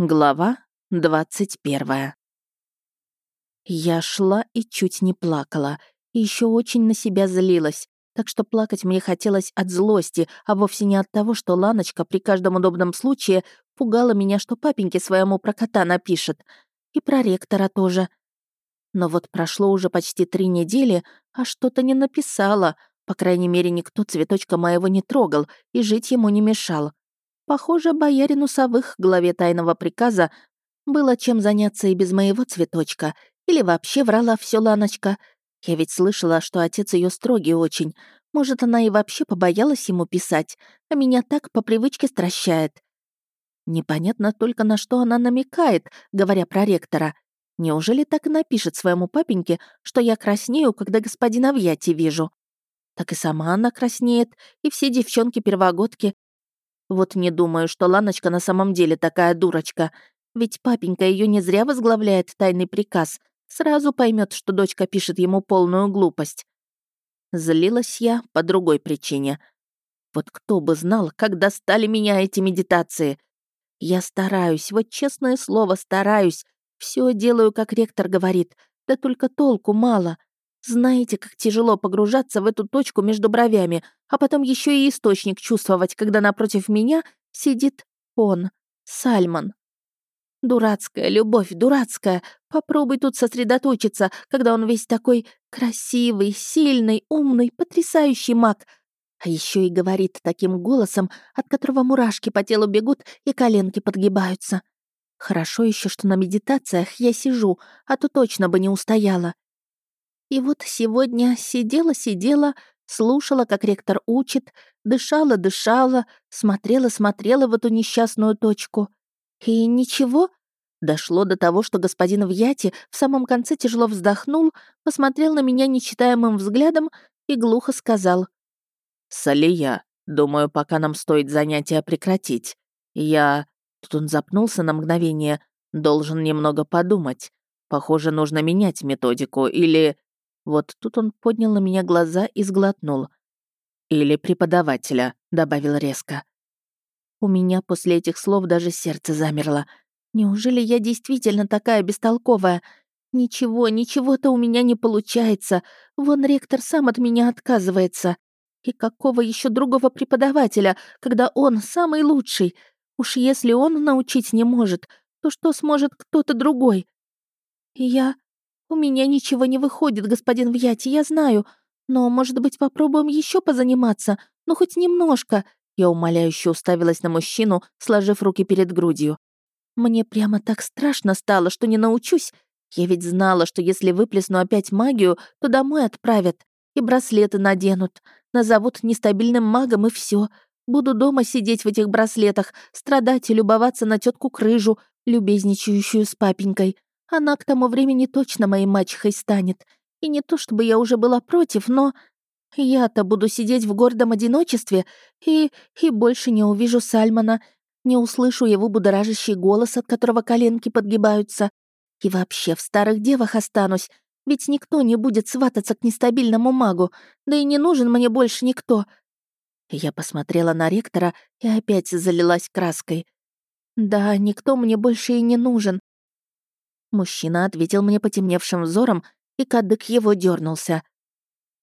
Глава 21 Я шла и чуть не плакала, и еще очень на себя злилась, так что плакать мне хотелось от злости, а вовсе не от того, что Ланочка при каждом удобном случае пугала меня, что папеньке своему про кота напишет. И про ректора тоже. Но вот прошло уже почти три недели, а что-то не написала. По крайней мере, никто цветочка моего не трогал и жить ему не мешал. Похоже, боярину Савых, главе тайного приказа, было чем заняться и без моего цветочка. Или вообще врала все Ланочка. Я ведь слышала, что отец ее строгий очень. Может, она и вообще побоялась ему писать, а меня так по привычке стращает. Непонятно только, на что она намекает, говоря про ректора. Неужели так и напишет своему папеньке, что я краснею, когда господина Вьяти вижу? Так и сама она краснеет, и все девчонки-первогодки, вот не думаю, что Ланочка на самом деле такая дурочка. Ведь папенька ее не зря возглавляет тайный приказ. Сразу поймет, что дочка пишет ему полную глупость. Злилась я по другой причине. Вот кто бы знал, как достали меня эти медитации. Я стараюсь, вот честное слово, стараюсь. Все делаю, как ректор говорит, да только толку мало. Знаете, как тяжело погружаться в эту точку между бровями, а потом еще и источник чувствовать, когда напротив меня сидит он, Сальман. Дурацкая любовь, дурацкая. Попробуй тут сосредоточиться, когда он весь такой красивый, сильный, умный, потрясающий маг. А еще и говорит таким голосом, от которого мурашки по телу бегут и коленки подгибаются. Хорошо еще, что на медитациях я сижу, а то точно бы не устояла. И вот сегодня сидела-сидела, слушала, как ректор учит, дышала-дышала, смотрела-смотрела в эту несчастную точку. И ничего. Дошло до того, что господин Вьяти в самом конце тяжело вздохнул, посмотрел на меня нечитаемым взглядом и глухо сказал. «Салия, думаю, пока нам стоит занятия прекратить. Я...» Тут он запнулся на мгновение. «Должен немного подумать. Похоже, нужно менять методику или...» Вот тут он поднял на меня глаза и сглотнул. «Или преподавателя», — добавил резко. У меня после этих слов даже сердце замерло. Неужели я действительно такая бестолковая? Ничего, ничего-то у меня не получается. Вон ректор сам от меня отказывается. И какого еще другого преподавателя, когда он самый лучший? Уж если он научить не может, то что сможет кто-то другой? Я «У меня ничего не выходит, господин Вьяти, я знаю. Но, может быть, попробуем еще позаниматься? Ну, хоть немножко». Я умоляюще уставилась на мужчину, сложив руки перед грудью. Мне прямо так страшно стало, что не научусь. Я ведь знала, что если выплесну опять магию, то домой отправят. И браслеты наденут. Назовут нестабильным магом, и все. Буду дома сидеть в этих браслетах, страдать и любоваться на тетку Крыжу, любезничающую с папенькой. Она к тому времени точно моей мачехой станет. И не то чтобы я уже была против, но... Я-то буду сидеть в гордом одиночестве и... и больше не увижу Сальмана, не услышу его будоражащий голос, от которого коленки подгибаются. И вообще в старых девах останусь, ведь никто не будет свататься к нестабильному магу, да и не нужен мне больше никто. Я посмотрела на ректора и опять залилась краской. Да, никто мне больше и не нужен. Мужчина ответил мне потемневшим взором, и кадык его дернулся.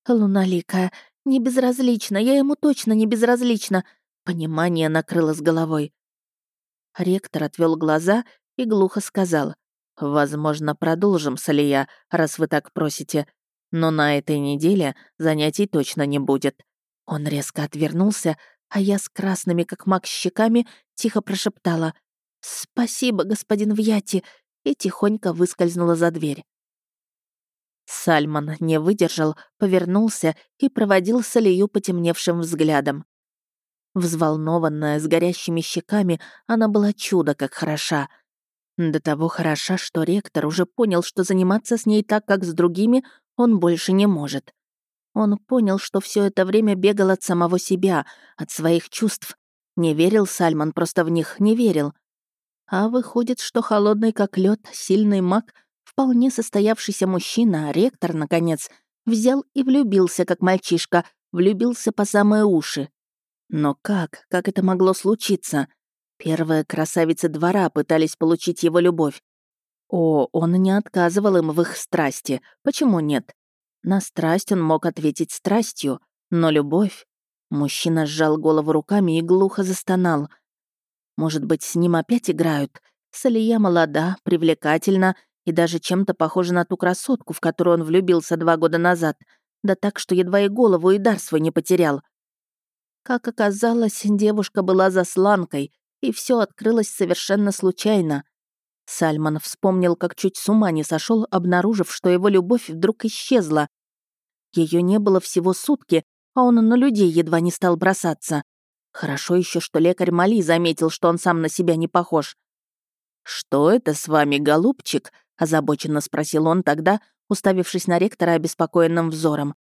«Луналикая, не безразлично, я ему точно не безразлична!» Понимание накрыло с головой. Ректор отвел глаза и глухо сказал. «Возможно, продолжим, Салия, раз вы так просите. Но на этой неделе занятий точно не будет». Он резко отвернулся, а я с красными, как мак, щеками тихо прошептала. «Спасибо, господин Вьяти, и тихонько выскользнула за дверь. Сальман не выдержал, повернулся и проводил Салию потемневшим взглядом. Взволнованная, с горящими щеками, она была чудо как хороша. До того хороша, что ректор уже понял, что заниматься с ней так, как с другими, он больше не может. Он понял, что все это время бегал от самого себя, от своих чувств. Не верил Сальман, просто в них не верил. А выходит, что холодный как лед, сильный маг, вполне состоявшийся мужчина, ректор, наконец, взял и влюбился, как мальчишка, влюбился по самые уши. Но как? Как это могло случиться? Первые красавицы двора пытались получить его любовь. О, он не отказывал им в их страсти. Почему нет? На страсть он мог ответить страстью, но любовь... Мужчина сжал голову руками и глухо застонал. Может быть, с ним опять играют? Салия молода, привлекательна и даже чем-то похожа на ту красотку, в которую он влюбился два года назад. Да так, что едва и голову и дар свой не потерял. Как оказалось, девушка была засланкой, и все открылось совершенно случайно. Сальман вспомнил, как чуть с ума не сошел, обнаружив, что его любовь вдруг исчезла. Ее не было всего сутки, а он на людей едва не стал бросаться. Хорошо еще, что лекарь Мали заметил, что он сам на себя не похож. «Что это с вами, голубчик?» — озабоченно спросил он тогда, уставившись на ректора обеспокоенным взором.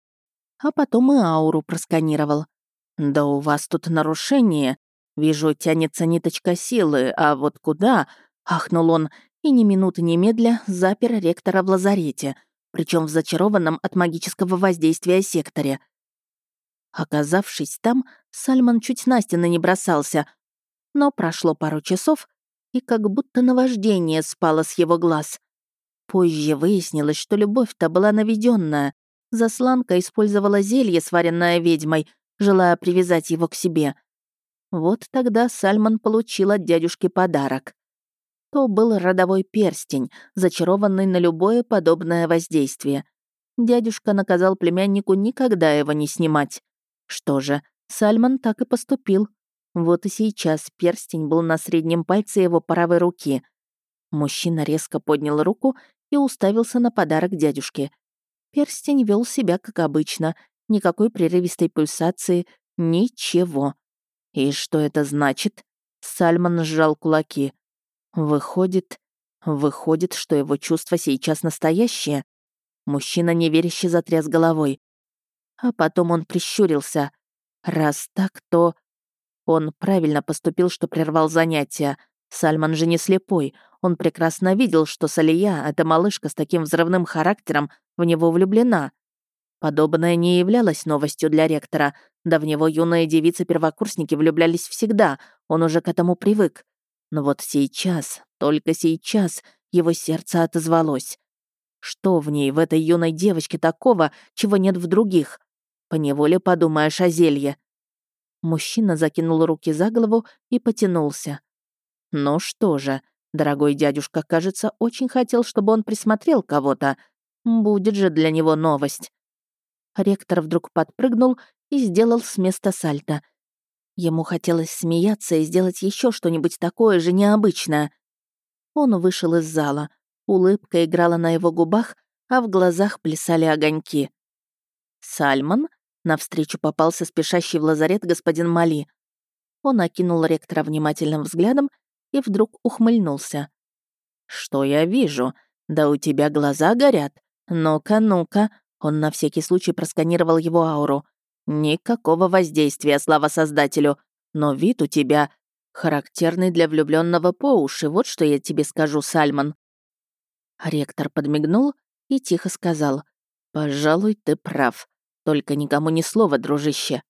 А потом и ауру просканировал. «Да у вас тут нарушение. Вижу, тянется ниточка силы, а вот куда?» — ахнул он, и ни минуты немедля запер ректора в лазарете, причем в зачарованном от магического воздействия секторе. Оказавшись там, Сальман чуть на стены не бросался, но прошло пару часов, и как будто наваждение спало с его глаз. Позже выяснилось, что любовь-то была наведенная. Засланка использовала зелье, сваренное ведьмой, желая привязать его к себе. Вот тогда Сальман получил от дядюшки подарок. То был родовой перстень, зачарованный на любое подобное воздействие. Дядюшка наказал племяннику никогда его не снимать. Что же, Сальман так и поступил. Вот и сейчас перстень был на среднем пальце его правой руки. Мужчина резко поднял руку и уставился на подарок дядюшки. Перстень вел себя как обычно, никакой прерывистой пульсации, ничего. И что это значит? Сальман сжал кулаки. Выходит, выходит, что его чувства сейчас настоящие. Мужчина неверяще затряс головой. А потом он прищурился. Раз так, то... Он правильно поступил, что прервал занятия. Сальман же не слепой. Он прекрасно видел, что Салия, эта малышка с таким взрывным характером, в него влюблена. Подобное не являлось новостью для ректора. Да в него юные девицы-первокурсники влюблялись всегда, он уже к этому привык. Но вот сейчас, только сейчас, его сердце отозвалось. Что в ней, в этой юной девочке такого, чего нет в других? Поневоле подумаешь о зелье. Мужчина закинул руки за голову и потянулся. Ну что же, дорогой дядюшка, кажется, очень хотел, чтобы он присмотрел кого-то. Будет же для него новость. Ректор вдруг подпрыгнул и сделал с места сальто — Ему хотелось смеяться и сделать еще что-нибудь такое же необычное. Он вышел из зала. Улыбка играла на его губах, а в глазах плясали огоньки. «Сальман?» — навстречу попался спешащий в лазарет господин Мали. Он окинул ректора внимательным взглядом и вдруг ухмыльнулся. «Что я вижу? Да у тебя глаза горят. Ну-ка, ну-ка». Он на всякий случай просканировал его ауру. Никакого воздействия, слава создателю. Но вид у тебя характерный для влюбленного по уши. Вот что я тебе скажу, Сальман. Ректор подмигнул и тихо сказал. «Пожалуй, ты прав. Только никому ни слова, дружище».